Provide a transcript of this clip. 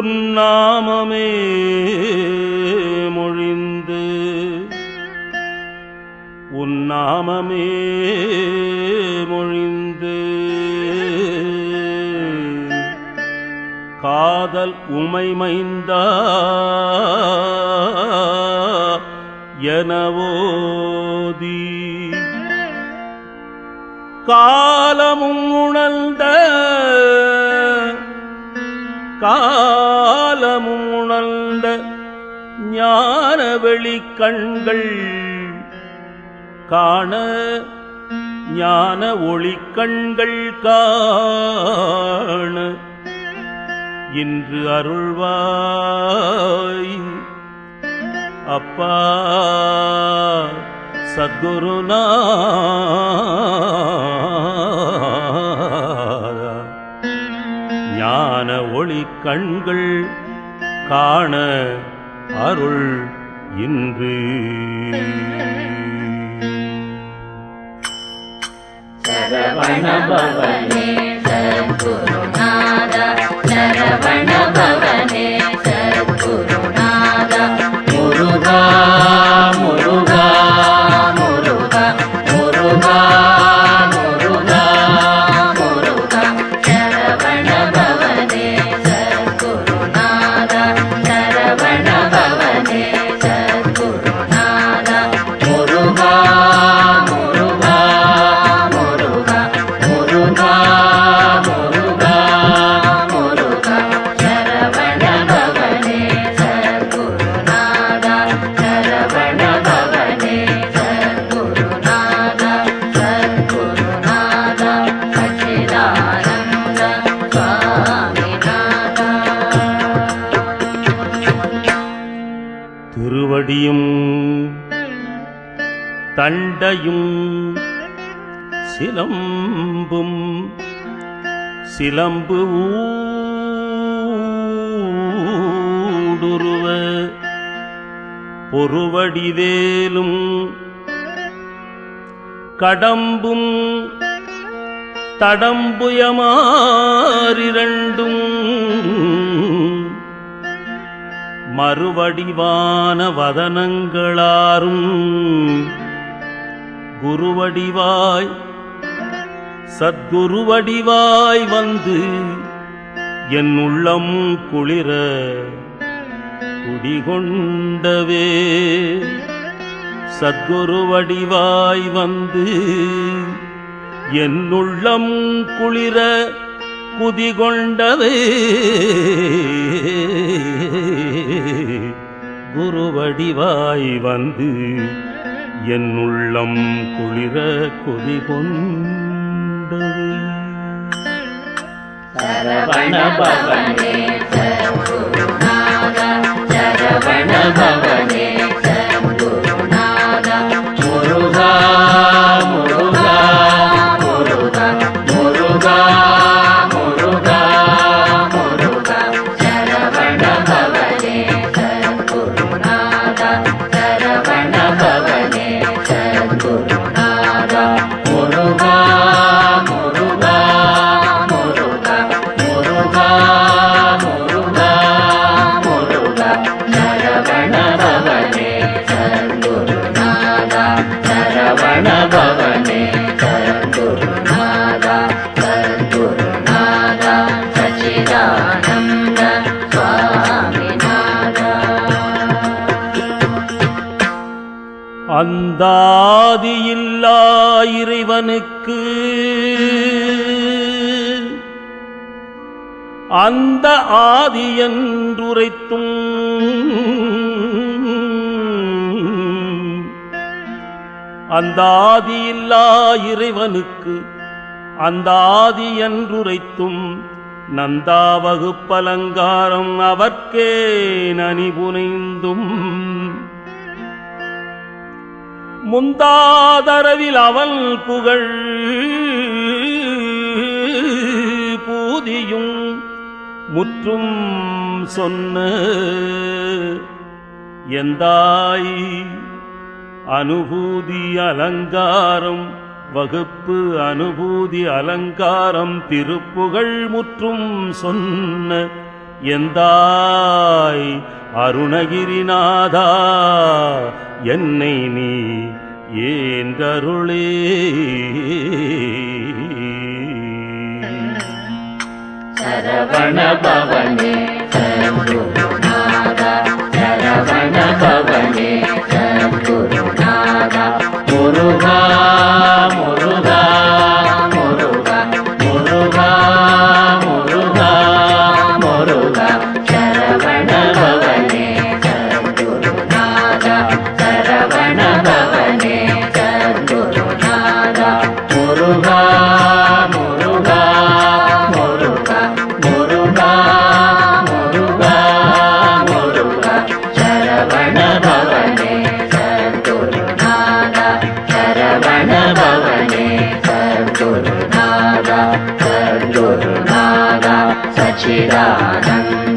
உன்னாமமே மொழிந்து உன்னாமமே மொழிந்து காதல் உமை மைந்தா எனவோதி காலமும் உணர்ந்த காலமுணர்ந்த உணர்ந்த ஞான வெளி கண்கள் காண ஞான ஒளி கண்கள் காண. இன்று அருள்வாய் அப்பா சத்குருநா கண்கள் காண அருள் இன்று. சரவணபவனே கொடியும் தண்டையும் சிலம்பும். சிலம்பு ஊடுருவ. பொறுவடிவேலும் கடம்பும். தடம்புயமாறிரண்டும். மறுவடிவான வதனங்களாரும் குருவடிவாய் சத்குருவடிவாய் வந்து என் உள்ளம் குளிர குடிகொண்டவே. சத்குருவடிவாய் வந்து என் உள்ளம் குளிர குதிகொண்டவே குருவடிவாய் வந்து என் உள்ளம் குளிர குதிகொண்டவே சரவண பவனே. சரவண பவனே அந்தாதியில்லா இறைவனுக்கு அந்த ஆதி என்றுரைத்தும் அந்த ஆதியில்லா இறைவனுக்கு அந்த ஆதி என்றுரைத்தும் நந்தா வகுப்பலங்காரம் அவர்க்கே நனிபுனைந்தும். முந்தாதரவில் அவள் புகழ் பூதியும் முற்றும் சொன்ன எந்தாய் அனுபூதி அலங்காரம் வகுப்பு அனுபூதி அலங்காரம் திருப்புகழ் முற்றும் சொன்ன எந்தாய் அருணகிரிநாதா என்னை நீ ஏந்தருளே. சரவண பவனே. सच्चिदानन्द